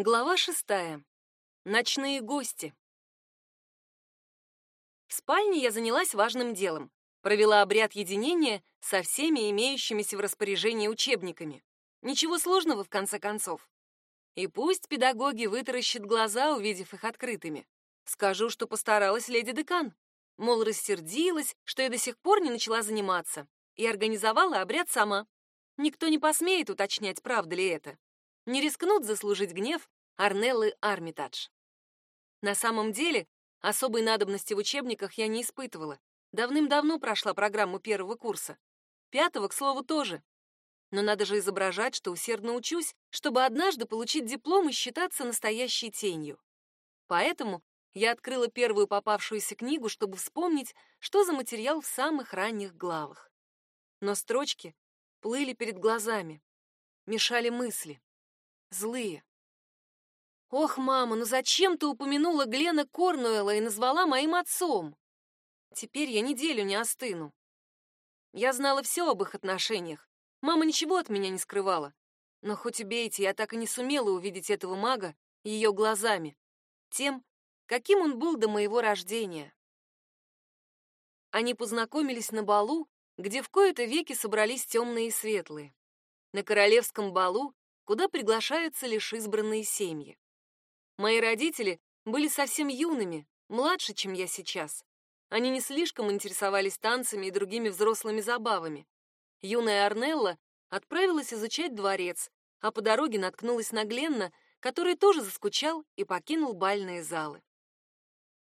Глава шестая. Ночные гости. В спальне я занялась важным делом. Провела обряд единения со всеми имеющимися в распоряжении учебниками. Ничего сложного, в конце концов. И пусть педагоги вытаращат глаза, увидев их открытыми. Скажу, что постаралась леди декан. Мол, рассердилась, что я до сих пор не начала заниматься, и организовала обряд сама. Никто не посмеет уточнять, правда ли это не рискнут заслужить гнев Арнеллы Армитадж. На самом деле, особой надобности в учебниках я не испытывала. Давным-давно прошла программу первого курса. Пятого, к слову, тоже. Но надо же изображать, что усердно учусь, чтобы однажды получить диплом и считаться настоящей тенью. Поэтому я открыла первую попавшуюся книгу, чтобы вспомнить, что за материал в самых ранних главах. Но строчки плыли перед глазами, мешали мысли злые. Ох, мама, ну зачем ты упомянула Глена Корнуэлла и назвала моим отцом? Теперь я неделю не остыну. Я знала все об их отношениях. Мама ничего от меня не скрывала. Но хоть убейте, я так и не сумела увидеть этого мага ее глазами, тем, каким он был до моего рождения. Они познакомились на балу, где в кои-то веки собрались темные и светлые. На королевском балу куда приглашаются лишь избранные семьи. Мои родители были совсем юными, младше, чем я сейчас. Они не слишком интересовались танцами и другими взрослыми забавами. Юная Арнелла отправилась изучать дворец, а по дороге наткнулась на Гленна, который тоже заскучал и покинул бальные залы.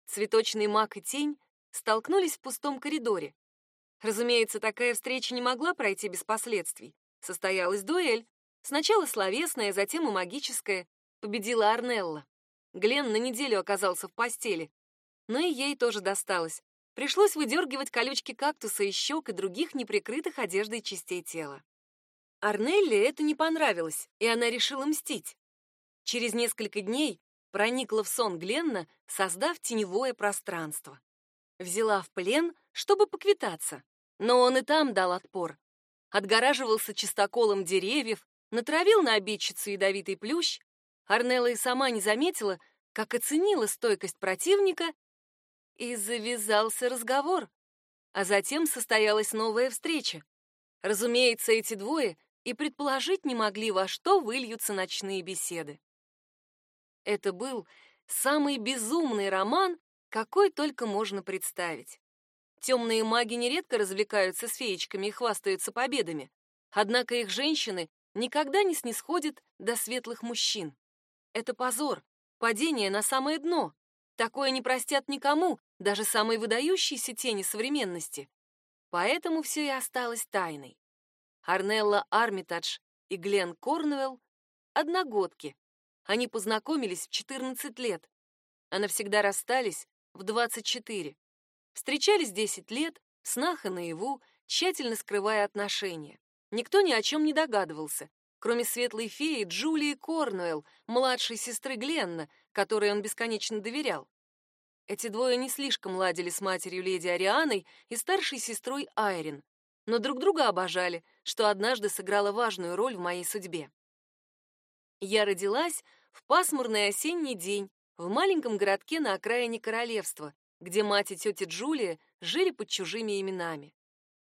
Цветочный маг и тень столкнулись в пустом коридоре. Разумеется, такая встреча не могла пройти без последствий. Состоялась дуэль, Сначала словесная, затем и магическая. Победила Арнелла. Глен на неделю оказался в постели. Но и ей тоже досталось. Пришлось выдергивать колючки кактуса из щек и других неприкрытых одеждой частей тела. Арнелле это не понравилось, и она решила мстить. Через несколько дней проникла в сон Гленна, создав теневое пространство. Взяла в плен, чтобы поквитаться. Но он и там дал отпор. Отгораживался чистоколом деревьев, натравил на обидчицу ядовитый плющ, Арнелла и сама не заметила, как оценила стойкость противника, и завязался разговор. А затем состоялась новая встреча. Разумеется, эти двое и предположить не могли, во что выльются ночные беседы. Это был самый безумный роман, какой только можно представить. Темные маги нередко развлекаются с феечками и хвастаются победами. Однако их женщины никогда не снисходит до светлых мужчин. Это позор, падение на самое дно. Такое не простят никому, даже самые выдающиеся тени современности. Поэтому все и осталось тайной. Арнелла Армитадж и Глен Корнуэлл — одногодки. Они познакомились в 14 лет, а навсегда расстались в 24. Встречались 10 лет, снах и наяву, тщательно скрывая отношения. Никто ни о чем не догадывался, кроме светлой феи Джулии Корнуэлл, младшей сестры Гленна, которой он бесконечно доверял. Эти двое не слишком ладили с матерью леди Арианой и старшей сестрой Айрин, но друг друга обожали, что однажды сыграло важную роль в моей судьбе. Я родилась в пасмурный осенний день в маленьком городке на окраине королевства, где мать и тетя Джулия жили под чужими именами.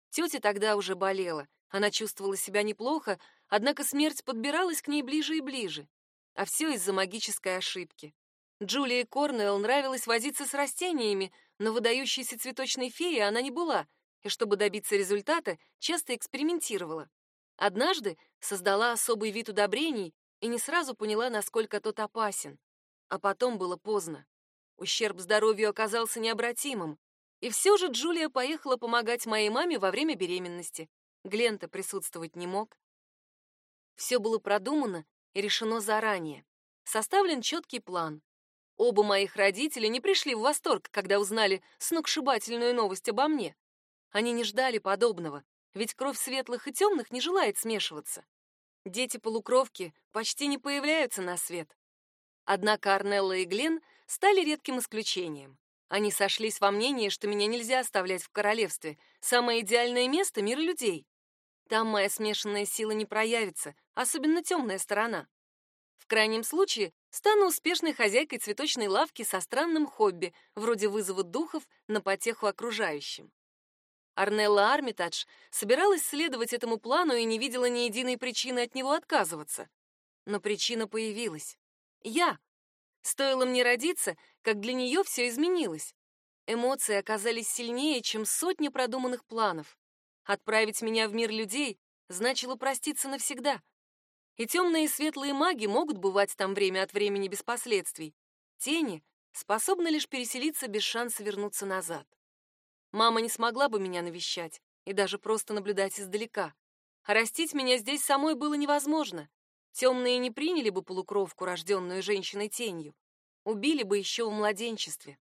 Тетя тогда уже болела, она чувствовала себя неплохо, однако смерть подбиралась к ней ближе и ближе. А все из-за магической ошибки. Джулии Корнуэлл нравилось возиться с растениями, но выдающейся цветочной феей она не была, и чтобы добиться результата, часто экспериментировала. Однажды создала особый вид удобрений и не сразу поняла, насколько тот опасен. А потом было поздно. Ущерб здоровью оказался необратимым. И все же Джулия поехала помогать моей маме во время беременности. Глента присутствовать не мог. Все было продумано и решено заранее. Составлен четкий план. Оба моих родителя не пришли в восторг, когда узнали сногсшибательную новость обо мне. Они не ждали подобного, ведь кровь светлых и темных не желает смешиваться. Дети-полукровки почти не появляются на свет. Однако Арнелла и Глен стали редким исключением. Они сошлись во мнении, что меня нельзя оставлять в королевстве. Самое идеальное место — мир людей. Там моя смешанная сила не проявится, особенно темная сторона. В крайнем случае, стану успешной хозяйкой цветочной лавки со странным хобби, вроде вызова духов на потеху окружающим. Арнелла Армитадж собиралась следовать этому плану и не видела ни единой причины от него отказываться. Но причина появилась. Я. Стоило мне родиться, как для нее все изменилось. Эмоции оказались сильнее, чем сотни продуманных планов. Отправить меня в мир людей значило проститься навсегда. И темные и светлые маги могут бывать там время от времени без последствий. Тени способны лишь переселиться без шанса вернуться назад. Мама не смогла бы меня навещать и даже просто наблюдать издалека. А растить меня здесь самой было невозможно. Темные не приняли бы полукровку, рожденную женщиной-тенью. Убили бы еще в младенчестве.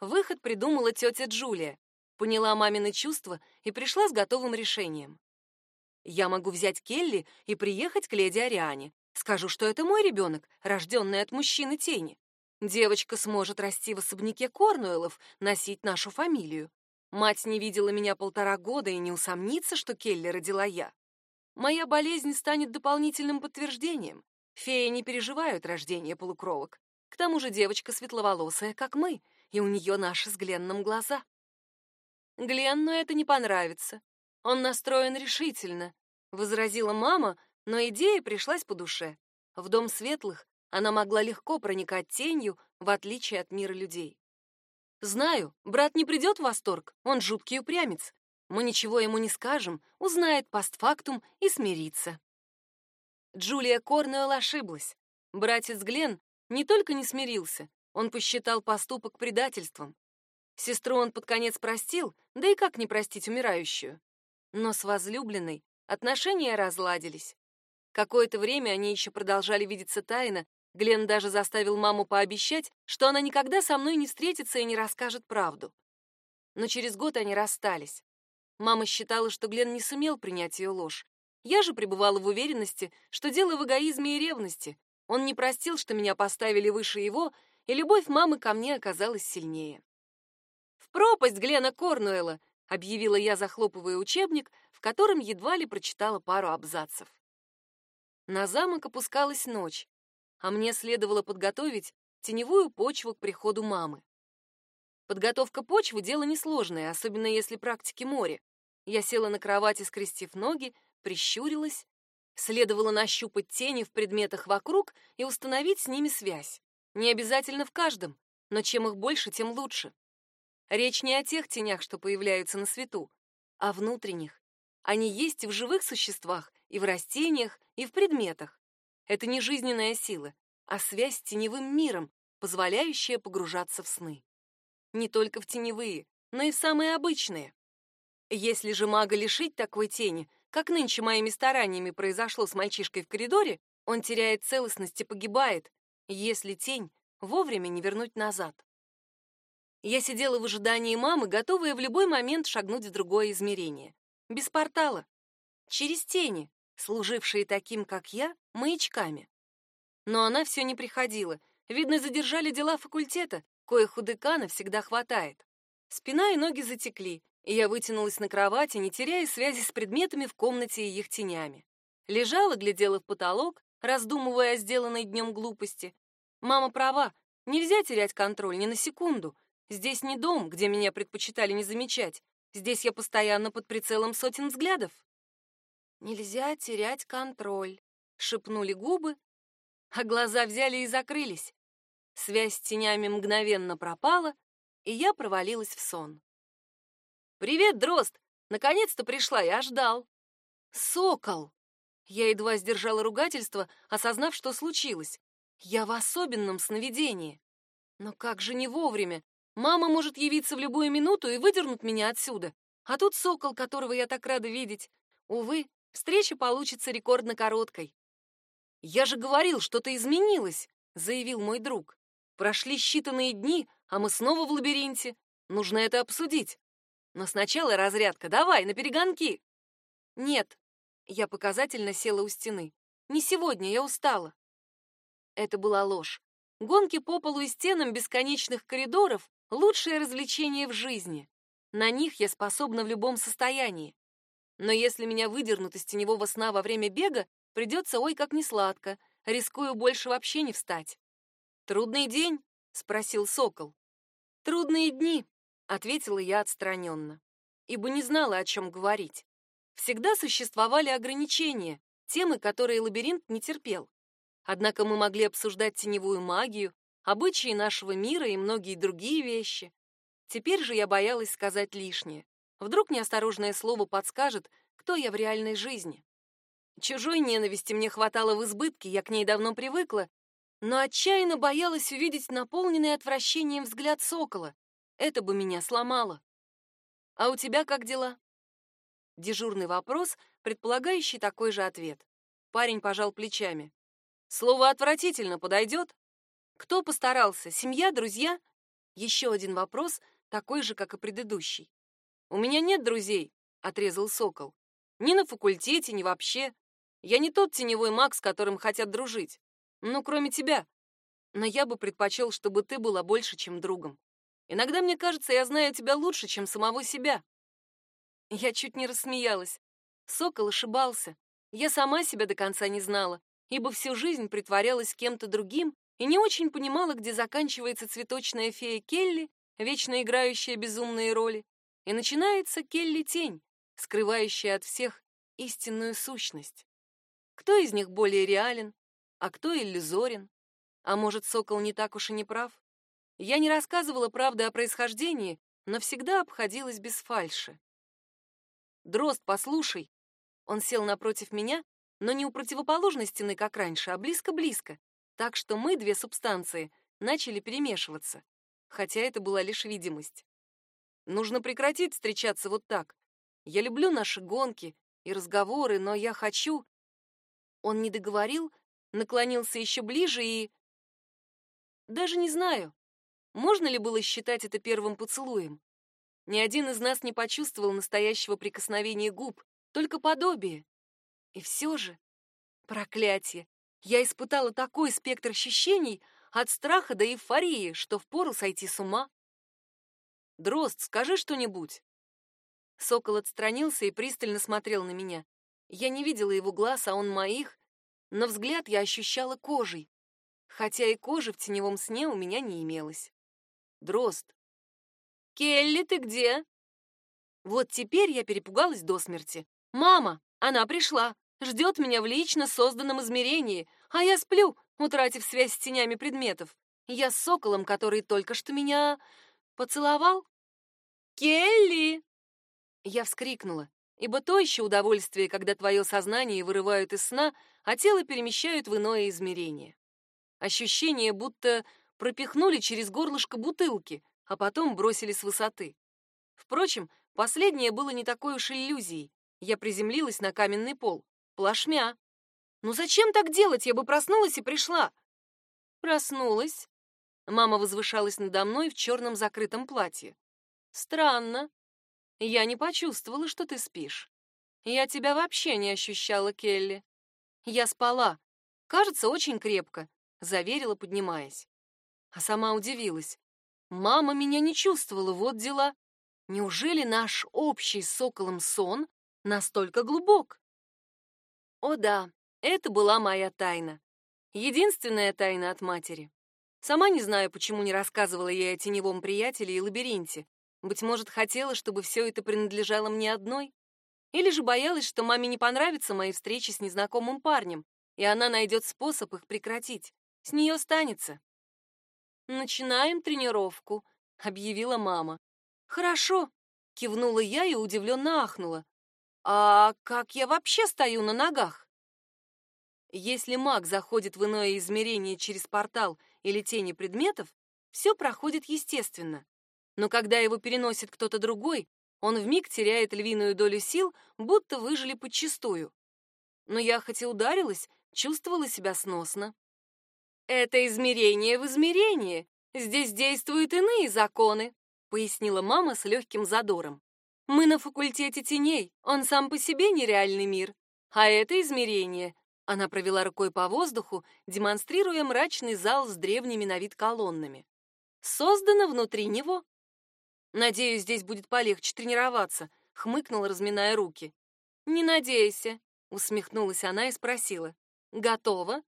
Выход придумала тетя Джулия. Поняла мамины чувства и пришла с готовым решением. Я могу взять Келли и приехать к леди Ариане. Скажу, что это мой ребенок, рожденный от мужчины тени. Девочка сможет расти в особняке Корнуэллов, носить нашу фамилию. Мать не видела меня полтора года и не усомнится, что Келли родила я. Моя болезнь станет дополнительным подтверждением. Феи не переживают рождение полукровок. К тому же девочка светловолосая, как мы, и у нее наши с Гленном глаза. Гленну это не понравится. Он настроен решительно, возразила мама, но идея пришлась по душе. В дом светлых она могла легко проникать тенью, в отличие от мира людей. Знаю, брат не придет в восторг, он жуткий упрямец. Мы ничего ему не скажем, узнает постфактум и смирится. Джулия Корнуэлл ошиблась. Братец Глен не только не смирился, он посчитал поступок предательством. Сестру он под конец простил, да и как не простить умирающую. Но с возлюбленной отношения разладились. Какое-то время они еще продолжали видеться тайно, Глен даже заставил маму пообещать, что она никогда со мной не встретится и не расскажет правду. Но через год они расстались. Мама считала, что Глен не сумел принять ее ложь. Я же пребывала в уверенности, что дело в эгоизме и ревности. Он не простил, что меня поставили выше его, и любовь мамы ко мне оказалась сильнее. «В пропасть Глена Корнуэлла!» — объявила я, захлопывая учебник, в котором едва ли прочитала пару абзацев. На замок опускалась ночь а мне следовало подготовить теневую почву к приходу мамы. Подготовка почвы — дело несложное, особенно если практики море. Я села на кровати, скрестив ноги, прищурилась. Следовало нащупать тени в предметах вокруг и установить с ними связь. Не обязательно в каждом, но чем их больше, тем лучше. Речь не о тех тенях, что появляются на свету, а внутренних. Они есть и в живых существах, и в растениях, и в предметах. Это не жизненная сила, а связь с теневым миром, позволяющая погружаться в сны. Не только в теневые, но и в самые обычные. Если же мага лишить такой тени, как нынче моими стараниями произошло с мальчишкой в коридоре, он теряет целостность и погибает, если тень вовремя не вернуть назад. Я сидела в ожидании мамы, готовая в любой момент шагнуть в другое измерение. Без портала. Через тени, служившие таким, как я, маячками. Но она все не приходила. Видно, задержали дела факультета, коих у декана всегда хватает. Спина и ноги затекли, и я вытянулась на кровати, не теряя связи с предметами в комнате и их тенями. Лежала, глядела в потолок, раздумывая о сделанной днем глупости. Мама права, нельзя терять контроль ни на секунду. Здесь не дом, где меня предпочитали не замечать. Здесь я постоянно под прицелом сотен взглядов. Нельзя терять контроль, шепнули губы, а глаза взяли и закрылись. Связь с тенями мгновенно пропала, и я провалилась в сон. Привет, дрозд. Наконец-то пришла, я ждал. Сокол. Я едва сдержала ругательство, осознав, что случилось. Я в особенном сновидении. Но как же не вовремя? Мама может явиться в любую минуту и выдернуть меня отсюда. А тут сокол, которого я так рада видеть. Увы, встреча получится рекордно короткой. «Я же говорил, что-то изменилось», — заявил мой друг. «Прошли считанные дни, а мы снова в лабиринте. Нужно это обсудить. Но сначала разрядка. Давай, на перегонки!» «Нет», — я показательно села у стены. «Не сегодня, я устала». Это была ложь. Гонки по полу и стенам бесконечных коридоров — лучшее развлечение в жизни. На них я способна в любом состоянии. Но если меня выдернут из теневого сна во время бега, придется ой как несладко. рискую больше вообще не встать. «Трудный день?» — спросил сокол. «Трудные дни», — ответила я отстраненно, ибо не знала, о чем говорить. Всегда существовали ограничения, темы, которые лабиринт не терпел. Однако мы могли обсуждать теневую магию, обычаи нашего мира и многие другие вещи. Теперь же я боялась сказать лишнее. Вдруг неосторожное слово подскажет, кто я в реальной жизни. Чужой ненависти мне хватало в избытке, я к ней давно привыкла, но отчаянно боялась увидеть наполненный отвращением взгляд сокола. Это бы меня сломало. А у тебя как дела? Дежурный вопрос, предполагающий такой же ответ. Парень пожал плечами. Слово отвратительно подойдет? Кто постарался? Семья, друзья? Еще один вопрос, такой же, как и предыдущий. У меня нет друзей, отрезал сокол. Ни на факультете, ни вообще. Я не тот теневой маг, с которым хотят дружить. Ну, кроме тебя. Но я бы предпочел, чтобы ты была больше, чем другом. Иногда мне кажется, я знаю тебя лучше, чем самого себя. Я чуть не рассмеялась. Сокол ошибался. Я сама себя до конца не знала, ибо всю жизнь притворялась кем-то другим и не очень понимала, где заканчивается цветочная фея Келли, вечно играющая безумные роли, и начинается Келли-тень, скрывающая от всех истинную сущность. Кто из них более реален, а кто иллюзорен? А может, сокол не так уж и не прав? Я не рассказывала правды о происхождении, но всегда обходилась без фальши. Дрозд, послушай. Он сел напротив меня, но не у противоположной стены, как раньше, а близко-близко, так что мы, две субстанции, начали перемешиваться, хотя это была лишь видимость. Нужно прекратить встречаться вот так. Я люблю наши гонки и разговоры, но я хочу... Он не договорил, наклонился еще ближе и... Даже не знаю, можно ли было считать это первым поцелуем. Ни один из нас не почувствовал настоящего прикосновения губ, только подобие. И все же, проклятие, я испытала такой спектр ощущений от страха до эйфории, что впору сойти с ума. Дрозд, скажи что-нибудь. Сокол отстранился и пристально смотрел на меня. Я не видела его глаз, а он моих, но взгляд я ощущала кожей, хотя и кожи в теневом сне у меня не имелось. Дрозд. «Келли, ты где?» Вот теперь я перепугалась до смерти. «Мама, она пришла, ждет меня в лично созданном измерении, а я сплю, утратив связь с тенями предметов. Я с соколом, который только что меня поцеловал. Келли!» Я вскрикнула, ибо то еще удовольствие, когда твое сознание вырывают из сна, а тело перемещают в иное измерение. Ощущение, будто пропихнули через горлышко бутылки, а потом бросили с высоты. Впрочем, последнее было не такой уж иллюзией. Я приземлилась на каменный пол. Плашмя. Ну зачем так делать? Я бы проснулась и пришла. Проснулась. Мама возвышалась надо мной в черном закрытом платье. Странно. Я не почувствовала, что ты спишь. Я тебя вообще не ощущала, Келли. Я спала. Кажется, очень крепко, заверила, поднимаясь а сама удивилась. Мама меня не чувствовала, вот дела. Неужели наш общий с соколом сон настолько глубок? О да, это была моя тайна. Единственная тайна от матери. Сама не знаю, почему не рассказывала ей о теневом приятеле и лабиринте. Быть может, хотела, чтобы все это принадлежало мне одной? Или же боялась, что маме не понравятся мои встречи с незнакомым парнем, и она найдет способ их прекратить. С нее станется. «Начинаем тренировку», — объявила мама. «Хорошо», — кивнула я и удивленно ахнула. «А как я вообще стою на ногах?» Если маг заходит в иное измерение через портал или тени предметов, все проходит естественно. Но когда его переносит кто-то другой, он вмиг теряет львиную долю сил, будто выжили подчистую. Но я хоть и ударилась, чувствовала себя сносно. Это измерение в измерении. Здесь действуют иные законы, пояснила мама с легким задором. Мы на факультете теней, он сам по себе нереальный мир. А это измерение. Она провела рукой по воздуху, демонстрируя мрачный зал с древними на вид колоннами. Создано внутри него. Надеюсь, здесь будет полегче тренироваться, хмыкнула, разминая руки. Не надейся, усмехнулась она и спросила: "Готова?"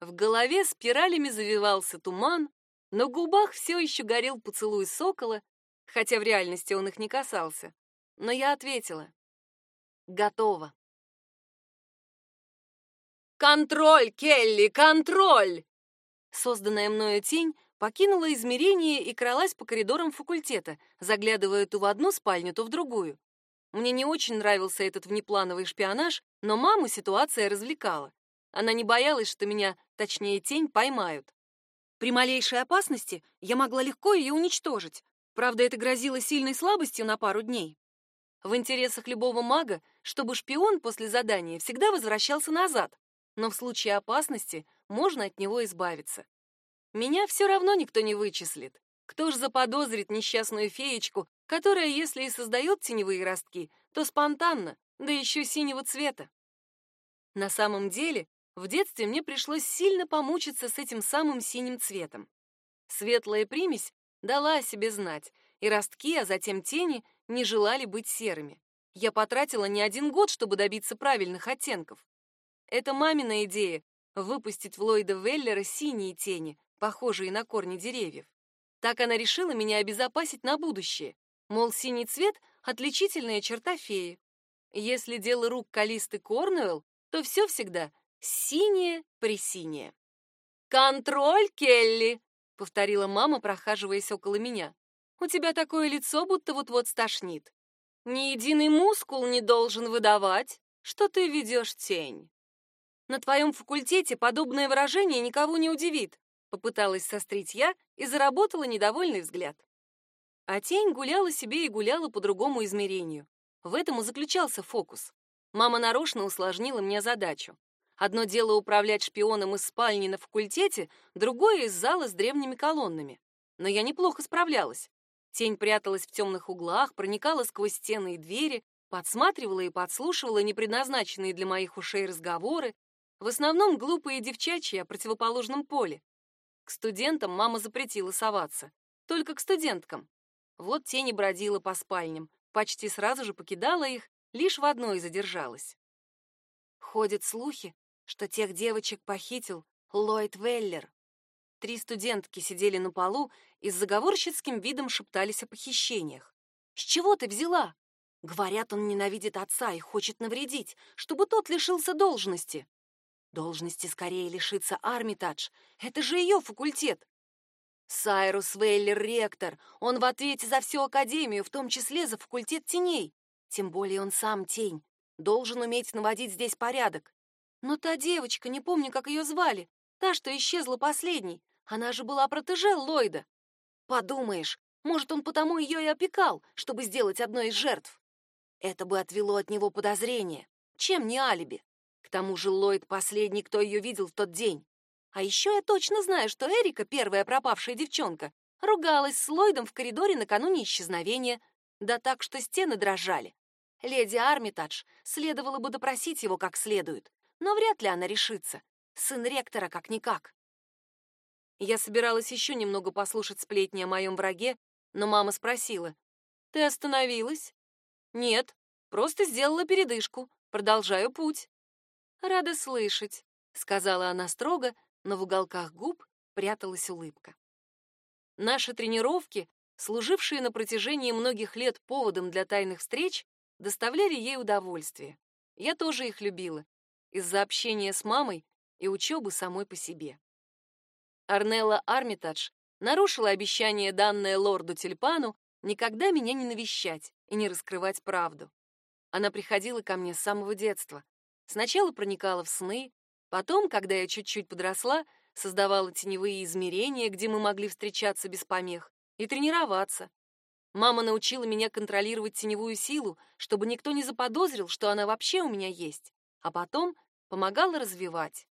В голове спиралями завивался туман, на губах все еще горел поцелуй сокола, хотя в реальности он их не касался. Но я ответила. Готово. «Контроль, Келли, контроль!» Созданная мною тень покинула измерение и кралась по коридорам факультета, заглядывая то в одну спальню, то в другую. Мне не очень нравился этот внеплановый шпионаж, но маму ситуация развлекала. Она не боялась, что меня, точнее тень, поймают. При малейшей опасности я могла легко ее уничтожить. Правда, это грозило сильной слабостью на пару дней. В интересах любого мага, чтобы шпион после задания всегда возвращался назад, но в случае опасности можно от него избавиться. Меня все равно никто не вычислит. Кто ж заподозрит несчастную феечку, которая, если и создает теневые ростки, то спонтанно, да еще синего цвета? На самом деле, в детстве мне пришлось сильно помучиться с этим самым синим цветом. Светлая примесь дала о себе знать, и ростки, а затем тени не желали быть серыми. Я потратила не один год, чтобы добиться правильных оттенков. Это мамина идея — выпустить в Ллойда Веллера синие тени, похожие на корни деревьев. Так она решила меня обезопасить на будущее. Мол, синий цвет — отличительная черта феи. Если дело рук Калисты Корнуэлл, то все всегда синее-пресинее. «Контроль, Келли!» — повторила мама, прохаживаясь около меня. «У тебя такое лицо, будто вот-вот стошнит. Ни единый мускул не должен выдавать, что ты ведешь тень. На твоем факультете подобное выражение никого не удивит», — попыталась сострить я и заработала недовольный взгляд. А тень гуляла себе и гуляла по другому измерению. В этом и заключался фокус. Мама нарочно усложнила мне задачу. Одно дело управлять шпионом из спальни на факультете, другое — из зала с древними колоннами. Но я неплохо справлялась. Тень пряталась в темных углах, проникала сквозь стены и двери, подсматривала и подслушивала непредназначенные для моих ушей разговоры, в основном глупые девчачьи о противоположном поле. К студентам мама запретила соваться. Только к студенткам. Вот тень и бродила по спальням, почти сразу же покидала их, лишь в одной задержалась. Ходят слухи, что тех девочек похитил Ллойд Веллер. Три студентки сидели на полу и с заговорщицким видом шептались о похищениях. «С чего ты взяла?» Говорят, он ненавидит отца и хочет навредить, чтобы тот лишился должности. Должности скорее лишится Армитадж. Это же ее факультет. Сайрус Веллер ректор. Он в ответе за всю академию, в том числе за факультет теней. Тем более он сам тень. Должен уметь наводить здесь порядок. Но та девочка, не помню, как ее звали, та, что исчезла последней, она же была протеже Ллойда. Подумаешь, может, он потому ее и опекал, чтобы сделать одной из жертв. Это бы отвело от него подозрение. Чем не алиби? К тому же Ллойд последний, кто ее видел в тот день. А еще я точно знаю, что Эрика, первая пропавшая девчонка, ругалась с Ллойдом в коридоре накануне исчезновения, да так, что стены дрожали. Леди Армитадж следовало бы допросить его как следует, но вряд ли она решится. Сын ректора как-никак. Я собиралась еще немного послушать сплетни о моем враге, но мама спросила. «Ты остановилась?» «Нет, просто сделала передышку. Продолжаю путь». «Рада слышать», — сказала она строго, но в уголках губ пряталась улыбка. Наши тренировки, служившие на протяжении многих лет поводом для тайных встреч, доставляли ей удовольствие. Я тоже их любила, из-за общения с мамой и учебы самой по себе. Арнелла Армитадж нарушила обещание, данное лорду Тюльпану, никогда меня не навещать и не раскрывать правду. Она приходила ко мне с самого детства. Сначала проникала в сны, потом, когда я чуть-чуть подросла, создавала теневые измерения, где мы могли встречаться без помех, и тренироваться. Мама научила меня контролировать теневую силу, чтобы никто не заподозрил, что она вообще у меня есть, а потом помогала развивать.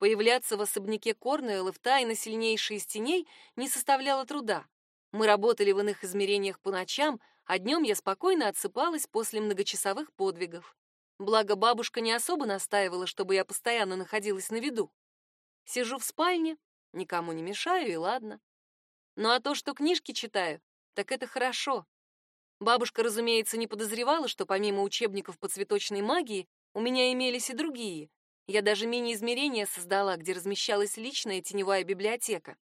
Появляться в особняке Корнуэллов тайно сильнейшей из теней не составляло труда. Мы работали в иных измерениях по ночам, а днем я спокойно отсыпалась после многочасовых подвигов. Благо бабушка не особо настаивала, чтобы я постоянно находилась на виду. Сижу в спальне, никому не мешаю, и ладно. Ну а то, что книжки читаю, так это хорошо. Бабушка, разумеется, не подозревала, что помимо учебников по цветочной магии у меня имелись и другие. Я даже мини-измерение создала, где размещалась личная теневая библиотека.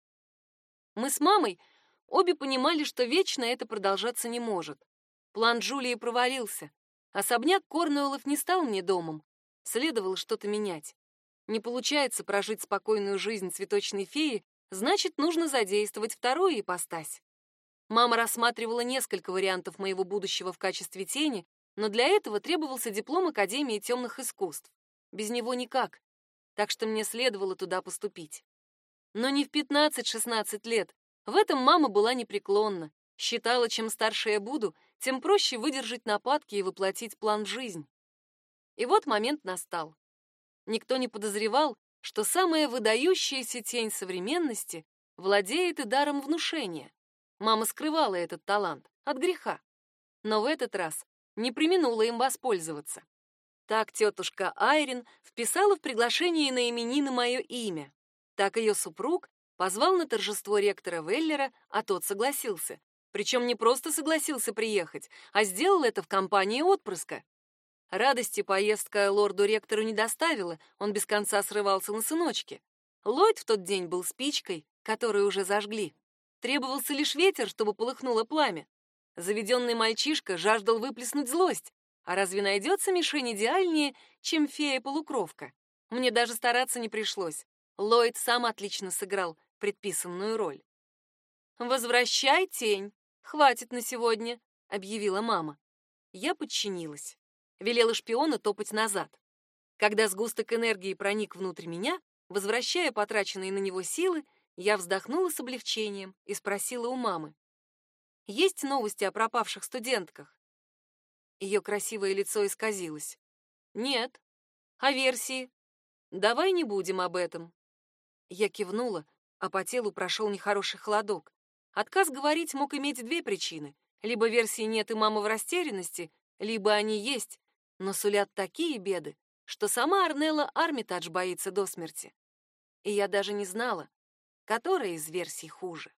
Мы с мамой обе понимали, что вечно это продолжаться не может. План Джулии провалился. Особняк Корнуэллов не стал мне домом. Следовало что-то менять. Не получается прожить спокойную жизнь цветочной феи, значит, нужно задействовать вторую ипостась. Мама рассматривала несколько вариантов моего будущего в качестве тени, но для этого требовался диплом Академии темных искусств. Без него никак. Так что мне следовало туда поступить. Но не в 15-16 лет. В этом мама была непреклонна. Считала, чем старше я буду, тем проще выдержать нападки и воплотить план в жизнь. И вот момент настал. Никто не подозревал, что самая выдающаяся тень современности владеет и даром внушения. Мама скрывала этот талант от греха. Но в этот раз не применула им воспользоваться. Так тетушка Айрин вписала в приглашение на именины мое имя. Так ее супруг позвал на торжество ректора Веллера, а тот согласился. Причем не просто согласился приехать, а сделал это в компании отпрыска. Радости поездка лорду-ректору не доставила, он без конца срывался на сыночке. Ллойд в тот день был спичкой, которую уже зажгли. Требовался лишь ветер, чтобы полыхнуло пламя. Заведенный мальчишка жаждал выплеснуть злость. А разве найдется мишень идеальнее, чем фея-полукровка? Мне даже стараться не пришлось. Ллойд сам отлично сыграл предписанную роль. «Возвращай тень. Хватит на сегодня», — объявила мама. Я подчинилась. Велела шпиона топать назад. Когда сгусток энергии проник внутрь меня, возвращая потраченные на него силы, я вздохнула с облегчением и спросила у мамы. «Есть новости о пропавших студентках?» Ее красивое лицо исказилось. «Нет. А версии?» «Давай не будем об этом». Я кивнула, а по телу прошел нехороший холодок. Отказ говорить мог иметь две причины. Либо версии нет и мама в растерянности, либо они есть, но сулят такие беды, что сама Арнелла Армитадж боится до смерти. И я даже не знала, которая из версий хуже.